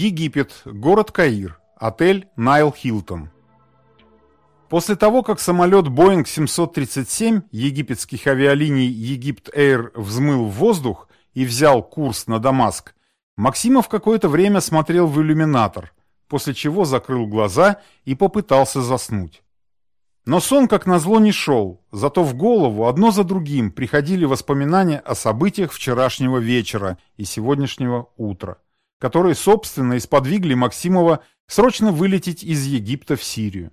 Египет, город Каир, отель Найл Хилтон. После того, как самолет Boeing 737 египетских авиалиний Египт Эйр взмыл в воздух и взял курс на Дамаск, Максимов какое-то время смотрел в иллюминатор, после чего закрыл глаза и попытался заснуть. Но сон, как назло, не шел, зато в голову одно за другим приходили воспоминания о событиях вчерашнего вечера и сегодняшнего утра, которые, собственно, и сподвигли Максимова срочно вылететь из Египта в Сирию.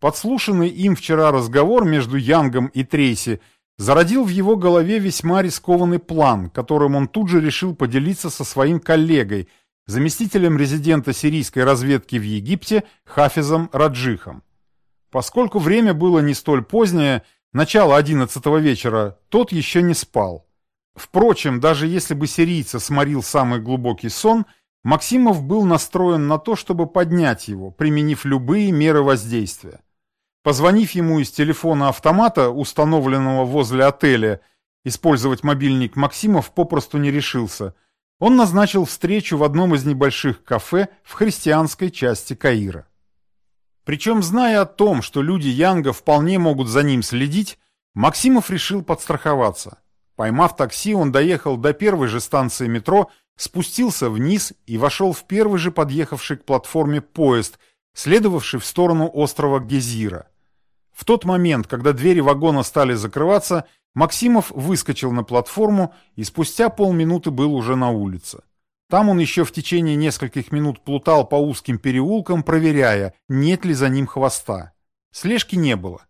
Подслушанный им вчера разговор между Янгом и Трейси зародил в его голове весьма рискованный план, которым он тут же решил поделиться со своим коллегой, заместителем резидента сирийской разведки в Египте Хафизом Раджихом. Поскольку время было не столь позднее, начало одиннадцатого вечера, тот еще не спал. Впрочем, даже если бы сирийца сморил самый глубокий сон, Максимов был настроен на то, чтобы поднять его, применив любые меры воздействия. Позвонив ему из телефона автомата, установленного возле отеля, использовать мобильник Максимов попросту не решился. Он назначил встречу в одном из небольших кафе в христианской части Каира. Причем, зная о том, что люди Янга вполне могут за ним следить, Максимов решил подстраховаться. Поймав такси, он доехал до первой же станции метро, спустился вниз и вошел в первый же подъехавший к платформе поезд, следовавший в сторону острова Гезира. В тот момент, когда двери вагона стали закрываться, Максимов выскочил на платформу и спустя полминуты был уже на улице. Там он еще в течение нескольких минут плутал по узким переулкам, проверяя, нет ли за ним хвоста. Слежки не было.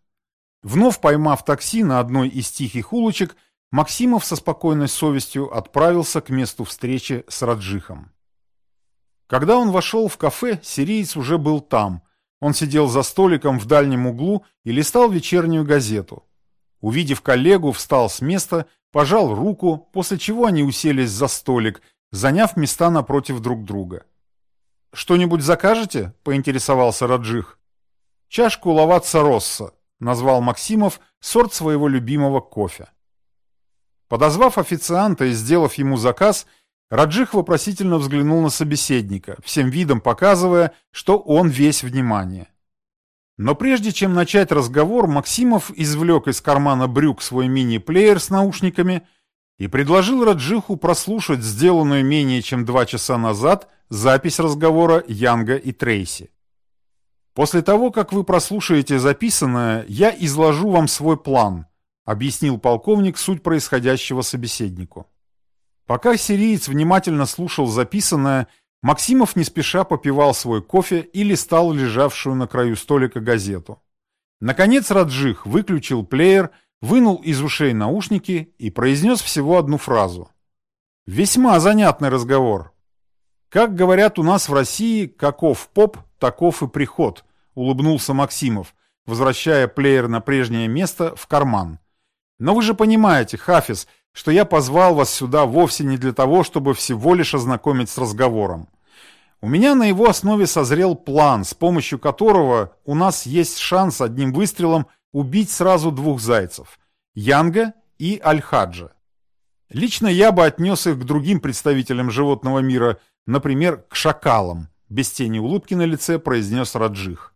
Вновь поймав такси на одной из тихих улочек, Максимов со спокойной совестью отправился к месту встречи с Раджихом. Когда он вошел в кафе, сириец уже был там – он сидел за столиком в дальнем углу и листал вечернюю газету. Увидев коллегу, встал с места, пожал руку, после чего они уселись за столик, заняв места напротив друг друга. «Что-нибудь закажете?» – поинтересовался Раджих. «Чашку лаватса росса», – назвал Максимов сорт своего любимого кофе. Подозвав официанта и сделав ему заказ – Раджих вопросительно взглянул на собеседника, всем видом показывая, что он весь внимание. Но прежде чем начать разговор, Максимов извлек из кармана брюк свой мини-плеер с наушниками и предложил Раджиху прослушать сделанную менее чем два часа назад запись разговора Янга и Трейси. «После того, как вы прослушаете записанное, я изложу вам свой план», объяснил полковник суть происходящего собеседнику. Пока сириец внимательно слушал записанное, Максимов не спеша попивал свой кофе и листал лежавшую на краю столика газету. Наконец Раджих выключил плеер, вынул из ушей наушники и произнес всего одну фразу. Весьма занятный разговор. Как говорят у нас в России, каков поп, таков и приход, улыбнулся Максимов, возвращая плеер на прежнее место в карман. Но вы же понимаете, Хафиз, что я позвал вас сюда вовсе не для того, чтобы всего лишь ознакомить с разговором. У меня на его основе созрел план, с помощью которого у нас есть шанс одним выстрелом убить сразу двух зайцев – Янга и Аль-Хаджа. Лично я бы отнес их к другим представителям животного мира, например, к шакалам, без тени улыбки на лице произнес Раджих.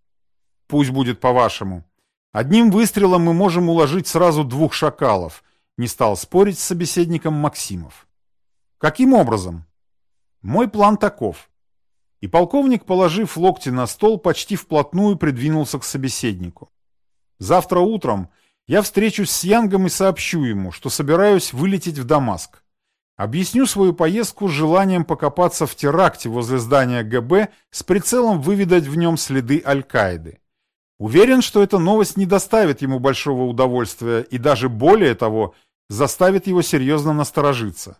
Пусть будет по-вашему. Одним выстрелом мы можем уложить сразу двух шакалов, не стал спорить с собеседником Максимов. Каким образом? Мой план таков. И полковник, положив локти на стол, почти вплотную придвинулся к собеседнику. Завтра утром я встречусь с Янгом и сообщу ему, что собираюсь вылететь в Дамаск. Объясню свою поездку с желанием покопаться в теракте возле здания ГБ с прицелом выведать в нем следы Аль-Каиды. Уверен, что эта новость не доставит ему большого удовольствия и даже более того – заставит его серьезно насторожиться.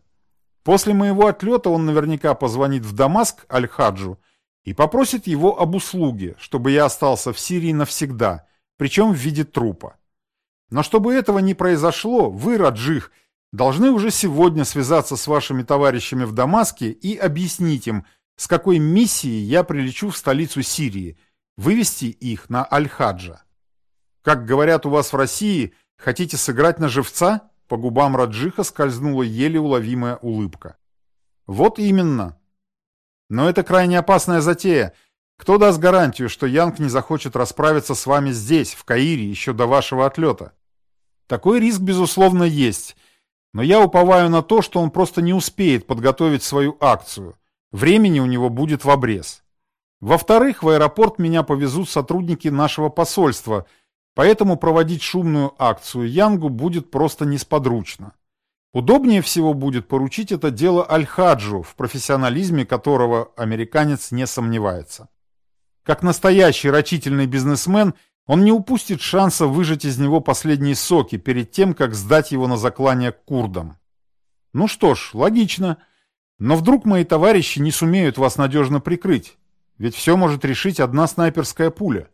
После моего отлета он наверняка позвонит в Дамаск Аль-Хаджу и попросит его об услуге, чтобы я остался в Сирии навсегда, причем в виде трупа. Но чтобы этого не произошло, вы, Раджих, должны уже сегодня связаться с вашими товарищами в Дамаске и объяснить им, с какой миссией я прилечу в столицу Сирии, вывести их на Аль-Хаджа. Как говорят у вас в России, хотите сыграть на живца? По губам Раджиха скользнула еле уловимая улыбка. «Вот именно. Но это крайне опасная затея. Кто даст гарантию, что Янг не захочет расправиться с вами здесь, в Каире, еще до вашего отлета? Такой риск, безусловно, есть. Но я уповаю на то, что он просто не успеет подготовить свою акцию. Времени у него будет в обрез. Во-вторых, в аэропорт меня повезут сотрудники нашего посольства, поэтому проводить шумную акцию Янгу будет просто несподручно. Удобнее всего будет поручить это дело Аль-Хаджу, в профессионализме которого американец не сомневается. Как настоящий рачительный бизнесмен, он не упустит шанса выжать из него последние соки перед тем, как сдать его на заклание курдам. Ну что ж, логично. Но вдруг мои товарищи не сумеют вас надежно прикрыть, ведь все может решить одна снайперская пуля.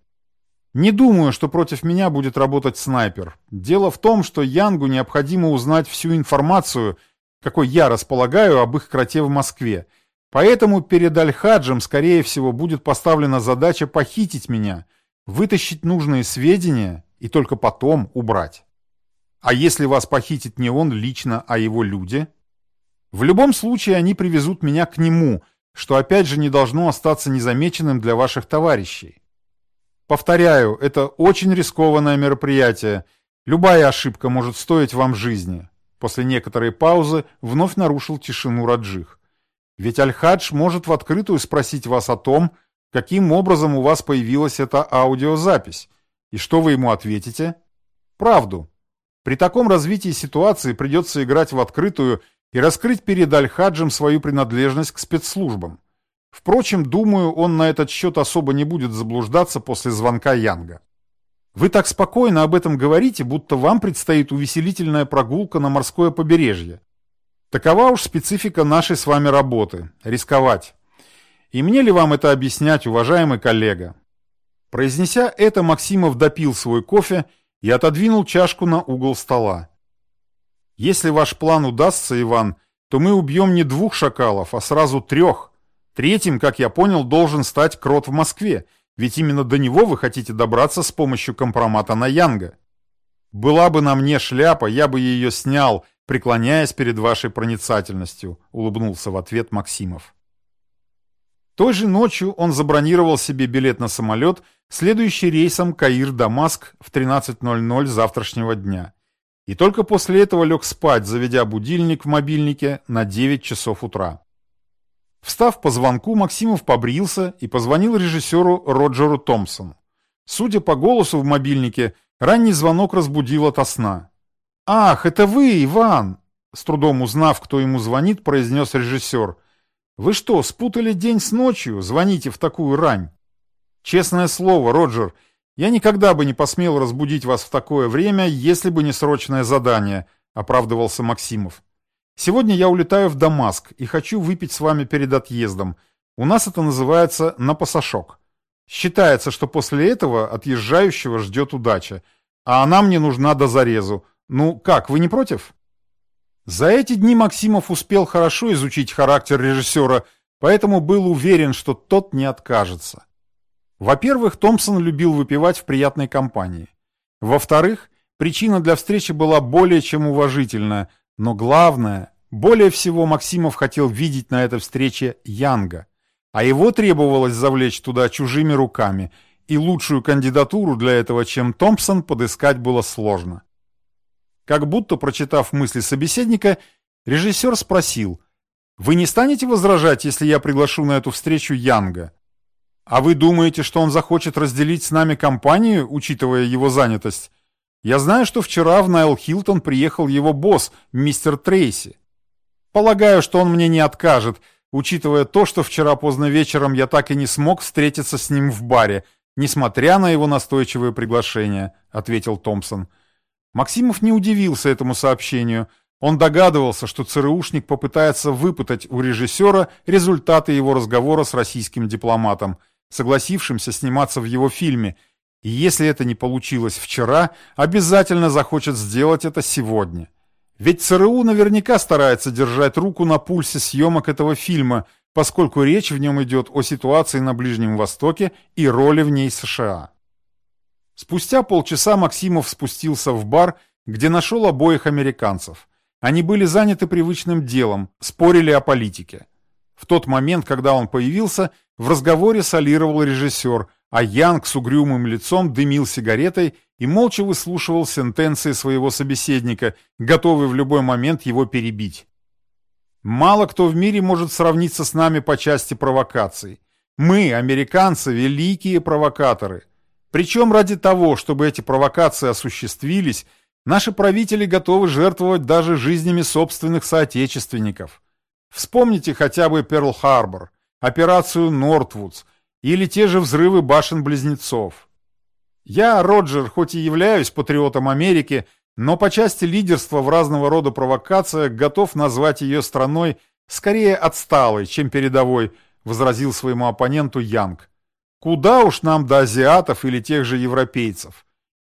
Не думаю, что против меня будет работать снайпер. Дело в том, что Янгу необходимо узнать всю информацию, какой я располагаю об их кроте в Москве. Поэтому перед Аль-Хаджем, скорее всего, будет поставлена задача похитить меня, вытащить нужные сведения и только потом убрать. А если вас похитит не он лично, а его люди? В любом случае они привезут меня к нему, что опять же не должно остаться незамеченным для ваших товарищей. Повторяю, это очень рискованное мероприятие. Любая ошибка может стоить вам жизни. После некоторой паузы вновь нарушил тишину Раджих. Ведь Аль-Хадж может в открытую спросить вас о том, каким образом у вас появилась эта аудиозапись. И что вы ему ответите? Правду. При таком развитии ситуации придется играть в открытую и раскрыть перед Аль-Хаджем свою принадлежность к спецслужбам. Впрочем, думаю, он на этот счет особо не будет заблуждаться после звонка Янга. Вы так спокойно об этом говорите, будто вам предстоит увеселительная прогулка на морское побережье. Такова уж специфика нашей с вами работы – рисковать. И мне ли вам это объяснять, уважаемый коллега? Произнеся это, Максимов допил свой кофе и отодвинул чашку на угол стола. Если ваш план удастся, Иван, то мы убьем не двух шакалов, а сразу трех. Третьим, как я понял, должен стать Крот в Москве, ведь именно до него вы хотите добраться с помощью компромата на Янга. Была бы на мне шляпа, я бы ее снял, преклоняясь перед вашей проницательностью, улыбнулся в ответ Максимов. Той же ночью он забронировал себе билет на самолет, следующий рейсом Каир-Дамаск в 13.00 завтрашнего дня и только после этого лег спать, заведя будильник в мобильнике на 9 часов утра. Встав по звонку, Максимов побрился и позвонил режиссеру Роджеру Томпсону. Судя по голосу в мобильнике, ранний звонок разбудил ото сна. «Ах, это вы, Иван!» С трудом узнав, кто ему звонит, произнес режиссер. «Вы что, спутали день с ночью? Звоните в такую рань!» «Честное слово, Роджер, «Я никогда бы не посмел разбудить вас в такое время, если бы не срочное задание», — оправдывался Максимов. «Сегодня я улетаю в Дамаск и хочу выпить с вами перед отъездом. У нас это называется «на пасашок». Считается, что после этого отъезжающего ждет удача, а она мне нужна до зарезу. Ну как, вы не против?» За эти дни Максимов успел хорошо изучить характер режиссера, поэтому был уверен, что тот не откажется. Во-первых, Томпсон любил выпивать в приятной компании. Во-вторых, причина для встречи была более чем уважительная, но главное, более всего Максимов хотел видеть на этой встрече Янга, а его требовалось завлечь туда чужими руками, и лучшую кандидатуру для этого, чем Томпсон, подыскать было сложно. Как будто, прочитав мысли собеседника, режиссер спросил, «Вы не станете возражать, если я приглашу на эту встречу Янга?» А вы думаете, что он захочет разделить с нами компанию, учитывая его занятость? Я знаю, что вчера в Найл Хилтон приехал его босс, мистер Трейси. Полагаю, что он мне не откажет, учитывая то, что вчера поздно вечером я так и не смог встретиться с ним в баре, несмотря на его настойчивое приглашение, ответил Томпсон. Максимов не удивился этому сообщению. Он догадывался, что ЦРУшник попытается выпытать у режиссера результаты его разговора с российским дипломатом – согласившимся сниматься в его фильме, и если это не получилось вчера, обязательно захочет сделать это сегодня. Ведь ЦРУ наверняка старается держать руку на пульсе съемок этого фильма, поскольку речь в нем идет о ситуации на Ближнем Востоке и роли в ней США. Спустя полчаса Максимов спустился в бар, где нашел обоих американцев. Они были заняты привычным делом, спорили о политике. В тот момент, когда он появился, в разговоре солировал режиссер, а Янг с угрюмым лицом дымил сигаретой и молча выслушивал сентенции своего собеседника, готовый в любой момент его перебить. Мало кто в мире может сравниться с нами по части провокаций. Мы, американцы, великие провокаторы. Причем ради того, чтобы эти провокации осуществились, наши правители готовы жертвовать даже жизнями собственных соотечественников. Вспомните хотя бы Перл-Харбор, операцию Нортвудс или те же взрывы башен-близнецов. Я, Роджер, хоть и являюсь патриотом Америки, но по части лидерства в разного рода провокациях готов назвать ее страной скорее отсталой, чем передовой, возразил своему оппоненту Янг. Куда уж нам до азиатов или тех же европейцев?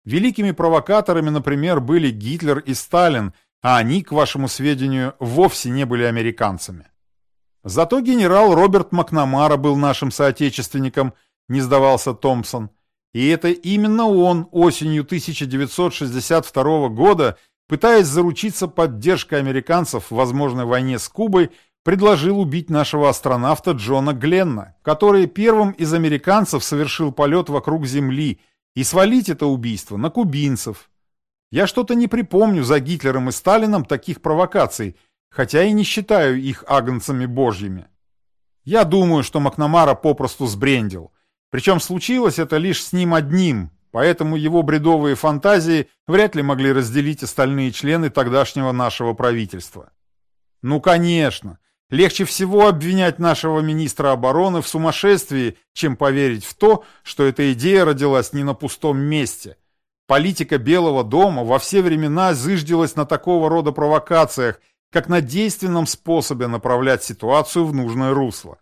Великими провокаторами, например, были Гитлер и Сталин, а они, к вашему сведению, вовсе не были американцами. Зато генерал Роберт Макнамара был нашим соотечественником, не сдавался Томпсон. И это именно он осенью 1962 года, пытаясь заручиться поддержкой американцев в возможной войне с Кубой, предложил убить нашего астронавта Джона Гленна, который первым из американцев совершил полет вокруг Земли, и свалить это убийство на кубинцев. Я что-то не припомню за Гитлером и Сталином таких провокаций, хотя и не считаю их агнцами божьими. Я думаю, что Макнамара попросту сбрендил. Причем случилось это лишь с ним одним, поэтому его бредовые фантазии вряд ли могли разделить остальные члены тогдашнего нашего правительства. Ну, конечно, Легче всего обвинять нашего министра обороны в сумасшествии, чем поверить в то, что эта идея родилась не на пустом месте. Политика Белого дома во все времена зыждилась на такого рода провокациях, как на действенном способе направлять ситуацию в нужное русло.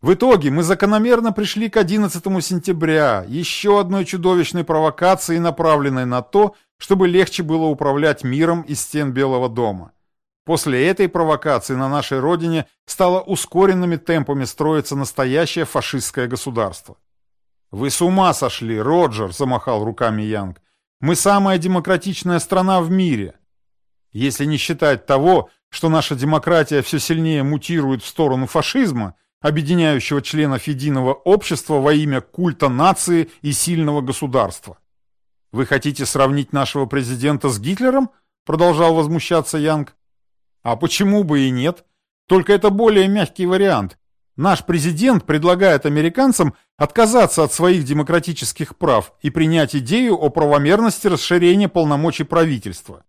В итоге мы закономерно пришли к 11 сентября, еще одной чудовищной провокации, направленной на то, чтобы легче было управлять миром из стен Белого дома. После этой провокации на нашей родине стало ускоренными темпами строиться настоящее фашистское государство. «Вы с ума сошли, Роджер!» – замахал руками Янг. «Мы самая демократичная страна в мире. Если не считать того, что наша демократия все сильнее мутирует в сторону фашизма, объединяющего членов единого общества во имя культа нации и сильного государства. Вы хотите сравнить нашего президента с Гитлером?» – продолжал возмущаться Янг. А почему бы и нет? Только это более мягкий вариант. Наш президент предлагает американцам отказаться от своих демократических прав и принять идею о правомерности расширения полномочий правительства.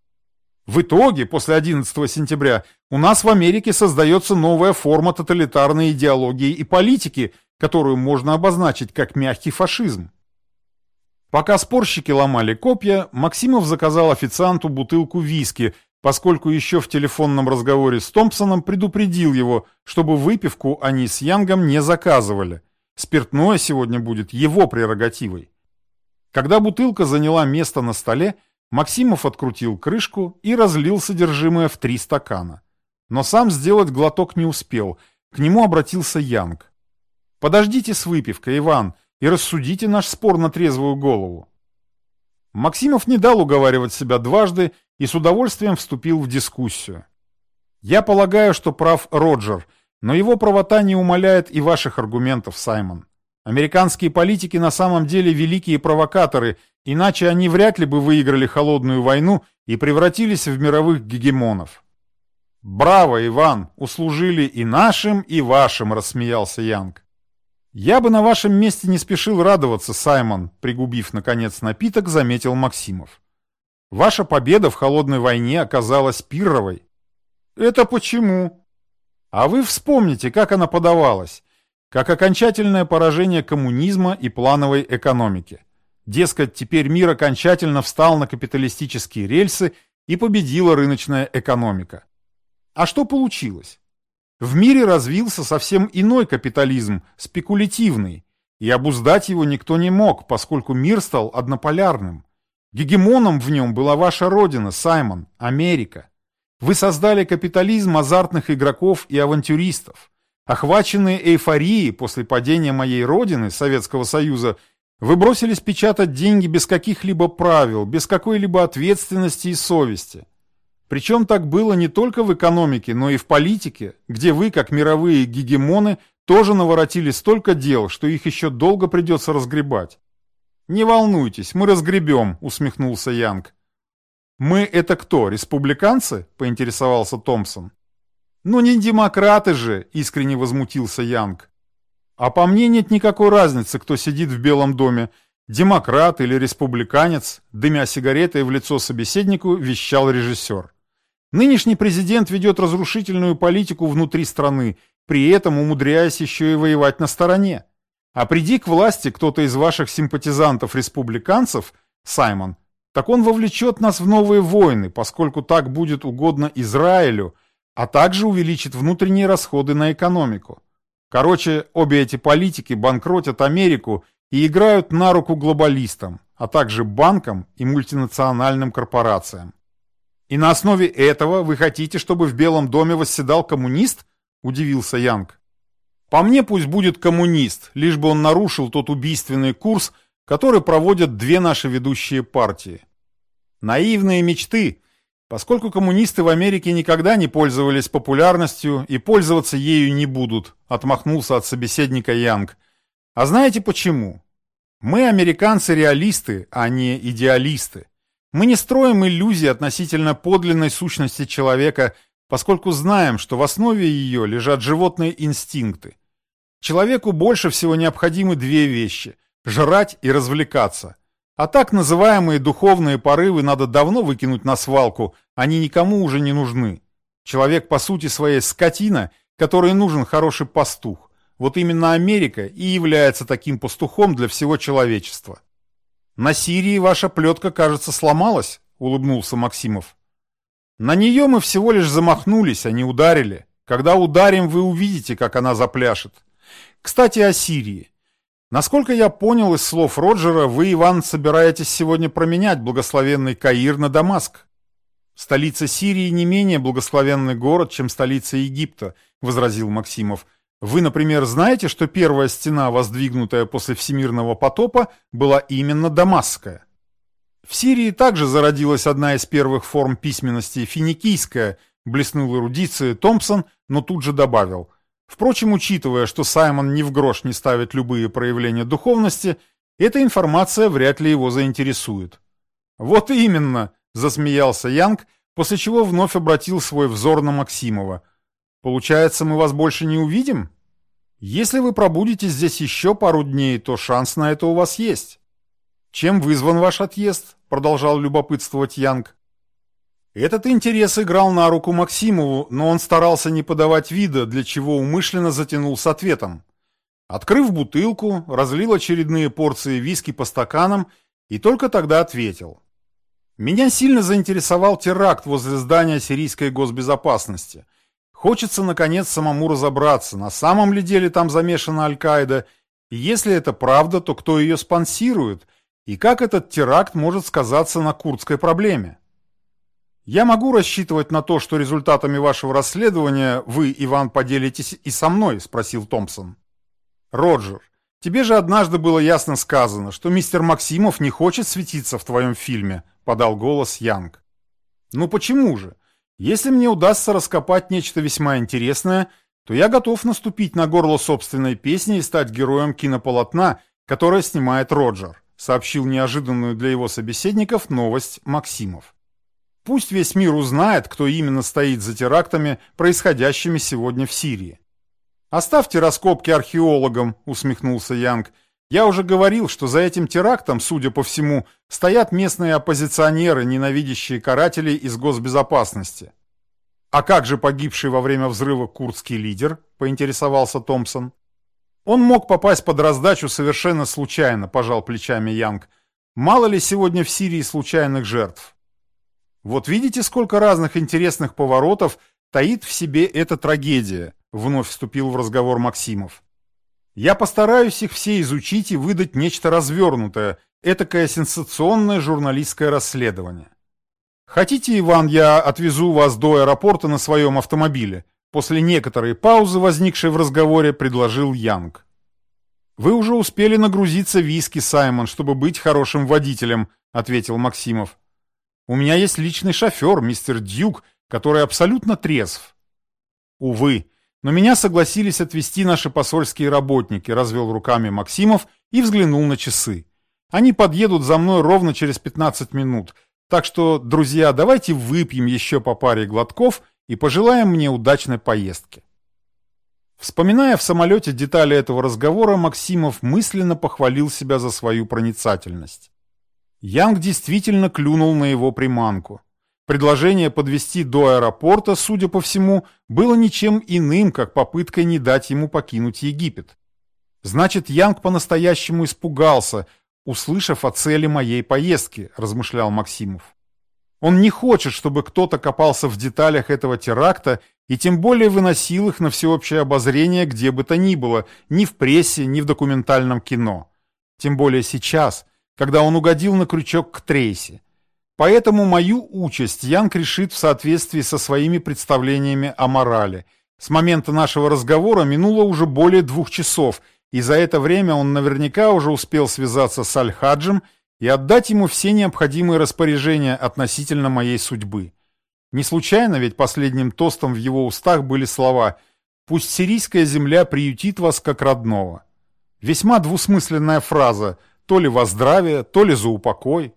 В итоге, после 11 сентября, у нас в Америке создается новая форма тоталитарной идеологии и политики, которую можно обозначить как мягкий фашизм. Пока спорщики ломали копья, Максимов заказал официанту бутылку виски – поскольку еще в телефонном разговоре с Томпсоном предупредил его, чтобы выпивку они с Янгом не заказывали. Спиртное сегодня будет его прерогативой. Когда бутылка заняла место на столе, Максимов открутил крышку и разлил содержимое в три стакана. Но сам сделать глоток не успел, к нему обратился Янг. «Подождите с выпивкой, Иван, и рассудите наш спор на трезвую голову». Максимов не дал уговаривать себя дважды и с удовольствием вступил в дискуссию. Я полагаю, что прав Роджер, но его правота не умаляет и ваших аргументов, Саймон. Американские политики на самом деле великие провокаторы, иначе они вряд ли бы выиграли холодную войну и превратились в мировых гегемонов. «Браво, Иван! Услужили и нашим, и вашим!» – рассмеялся Янг. «Я бы на вашем месте не спешил радоваться, Саймон», – пригубив, наконец, напиток, заметил Максимов. Ваша победа в холодной войне оказалась пирровой. Это почему? А вы вспомните, как она подавалась. Как окончательное поражение коммунизма и плановой экономики. Дескать, теперь мир окончательно встал на капиталистические рельсы и победила рыночная экономика. А что получилось? В мире развился совсем иной капитализм, спекулятивный, и обуздать его никто не мог, поскольку мир стал однополярным. Гегемоном в нем была ваша родина, Саймон, Америка. Вы создали капитализм азартных игроков и авантюристов. Охваченные эйфорией после падения моей родины, Советского Союза, вы бросились печатать деньги без каких-либо правил, без какой-либо ответственности и совести. Причем так было не только в экономике, но и в политике, где вы, как мировые гегемоны, тоже наворотили столько дел, что их еще долго придется разгребать. «Не волнуйтесь, мы разгребем», — усмехнулся Янг. «Мы — это кто, республиканцы?» — поинтересовался Томпсон. «Ну не демократы же!» — искренне возмутился Янг. «А по мне нет никакой разницы, кто сидит в Белом доме, демократ или республиканец», дымя сигаретой в лицо собеседнику, вещал режиссер. «Нынешний президент ведет разрушительную политику внутри страны, при этом умудряясь еще и воевать на стороне. А приди к власти кто-то из ваших симпатизантов-республиканцев, Саймон, так он вовлечет нас в новые войны, поскольку так будет угодно Израилю, а также увеличит внутренние расходы на экономику. Короче, обе эти политики банкротят Америку и играют на руку глобалистам, а также банкам и мультинациональным корпорациям. И на основе этого вы хотите, чтобы в Белом доме восседал коммунист? Удивился Янг. По мне пусть будет коммунист, лишь бы он нарушил тот убийственный курс, который проводят две наши ведущие партии. Наивные мечты, поскольку коммунисты в Америке никогда не пользовались популярностью и пользоваться ею не будут, отмахнулся от собеседника Янг. А знаете почему? Мы, американцы, реалисты, а не идеалисты. Мы не строим иллюзии относительно подлинной сущности человека, поскольку знаем, что в основе ее лежат животные инстинкты. Человеку больше всего необходимы две вещи – жрать и развлекаться. А так называемые духовные порывы надо давно выкинуть на свалку, они никому уже не нужны. Человек по сути своей скотина, которой нужен хороший пастух. Вот именно Америка и является таким пастухом для всего человечества. «На Сирии ваша плетка, кажется, сломалась», — улыбнулся Максимов. «На нее мы всего лишь замахнулись, а не ударили. Когда ударим, вы увидите, как она запляшет. Кстати, о Сирии. Насколько я понял из слов Роджера, вы, Иван, собираетесь сегодня променять благословенный Каир на Дамаск. Столица Сирии не менее благословенный город, чем столица Египта, возразил Максимов. Вы, например, знаете, что первая стена, воздвигнутая после всемирного потопа, была именно Дамасская? В Сирии также зародилась одна из первых форм письменности финикийская, блеснул эрудицией Томпсон, но тут же добавил – Впрочем, учитывая, что Саймон ни в грош не ставит любые проявления духовности, эта информация вряд ли его заинтересует. «Вот именно!» – засмеялся Янг, после чего вновь обратил свой взор на Максимова. «Получается, мы вас больше не увидим? Если вы пробудете здесь еще пару дней, то шанс на это у вас есть». «Чем вызван ваш отъезд?» – продолжал любопытствовать Янг. Этот интерес играл на руку Максимову, но он старался не подавать вида, для чего умышленно затянул с ответом. Открыв бутылку, разлил очередные порции виски по стаканам и только тогда ответил. Меня сильно заинтересовал теракт возле здания сирийской госбезопасности. Хочется, наконец, самому разобраться, на самом ли деле там замешана Аль-Каида, и если это правда, то кто ее спонсирует, и как этот теракт может сказаться на курдской проблеме. Я могу рассчитывать на то, что результатами вашего расследования вы, Иван, поделитесь и со мной, спросил Томпсон. Роджер, тебе же однажды было ясно сказано, что мистер Максимов не хочет светиться в твоем фильме, подал голос Янг. Ну почему же? Если мне удастся раскопать нечто весьма интересное, то я готов наступить на горло собственной песни и стать героем кинополотна, которое снимает Роджер, сообщил неожиданную для его собеседников новость Максимов. Пусть весь мир узнает, кто именно стоит за терактами, происходящими сегодня в Сирии. «Оставьте раскопки археологам», — усмехнулся Янг. «Я уже говорил, что за этим терактом, судя по всему, стоят местные оппозиционеры, ненавидящие карателей из госбезопасности». «А как же погибший во время взрыва курдский лидер?» — поинтересовался Томпсон. «Он мог попасть под раздачу совершенно случайно», — пожал плечами Янг. «Мало ли сегодня в Сирии случайных жертв?» Вот видите, сколько разных интересных поворотов таит в себе эта трагедия, вновь вступил в разговор Максимов. Я постараюсь их все изучить и выдать нечто развернутое, этакое сенсационное журналистское расследование. Хотите, Иван, я отвезу вас до аэропорта на своем автомобиле? После некоторой паузы, возникшей в разговоре, предложил Янг. «Вы уже успели нагрузиться виски, Саймон, чтобы быть хорошим водителем», — ответил Максимов. У меня есть личный шофер, мистер Дьюк, который абсолютно трезв. Увы, но меня согласились отвезти наши посольские работники, развел руками Максимов и взглянул на часы. Они подъедут за мной ровно через 15 минут. Так что, друзья, давайте выпьем еще по паре глотков и пожелаем мне удачной поездки. Вспоминая в самолете детали этого разговора, Максимов мысленно похвалил себя за свою проницательность. Янг действительно клюнул на его приманку. Предложение подвести до аэропорта, судя по всему, было ничем иным, как попыткой не дать ему покинуть Египет. Значит, Янг по-настоящему испугался, услышав о цели моей поездки, размышлял Максимов. Он не хочет, чтобы кто-то копался в деталях этого теракта и тем более выносил их на всеобщее обозрение где бы то ни было, ни в прессе, ни в документальном кино. Тем более сейчас, когда он угодил на крючок к Трейси. Поэтому мою участь Янг решит в соответствии со своими представлениями о морали. С момента нашего разговора минуло уже более двух часов, и за это время он наверняка уже успел связаться с Аль-Хаджем и отдать ему все необходимые распоряжения относительно моей судьбы. Не случайно ведь последним тостом в его устах были слова «Пусть сирийская земля приютит вас как родного». Весьма двусмысленная фраза, то ли во здравие, то ли за упокой.